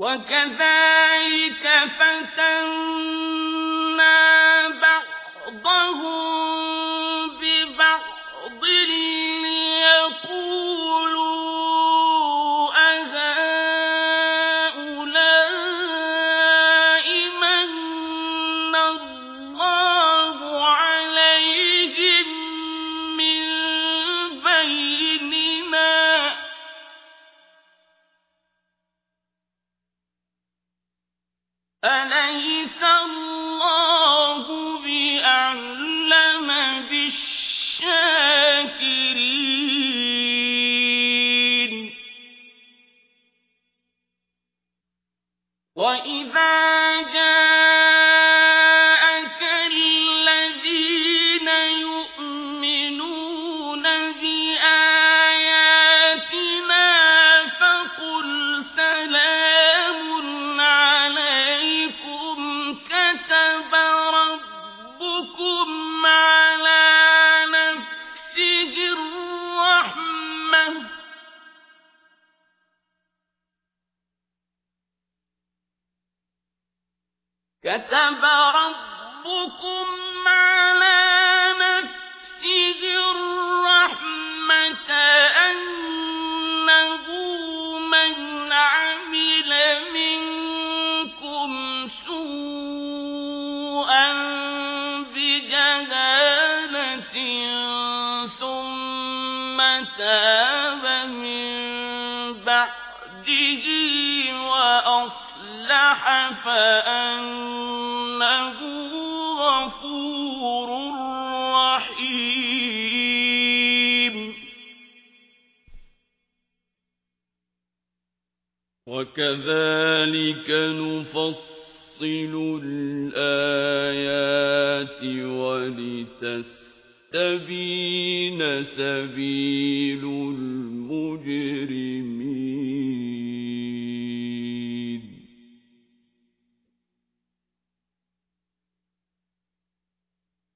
وكذلك فتنا بعضهم 我已在这。كتب ربكم على نفسه الرحمة أنه من عمل منكم سوءا بجهالة ثم تاب من بعد فأنه غفور رحيم وكذلك نفصل الآيات ولتستبين سبيل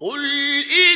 قل إن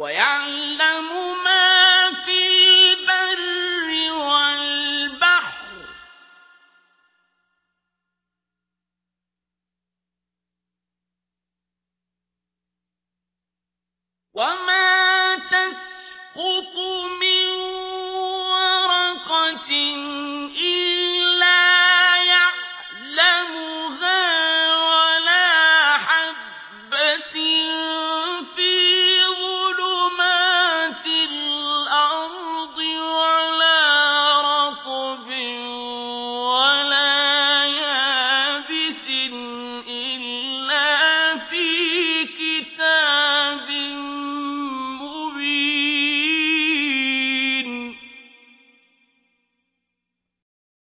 ويعلم ما في البر والبحر. وما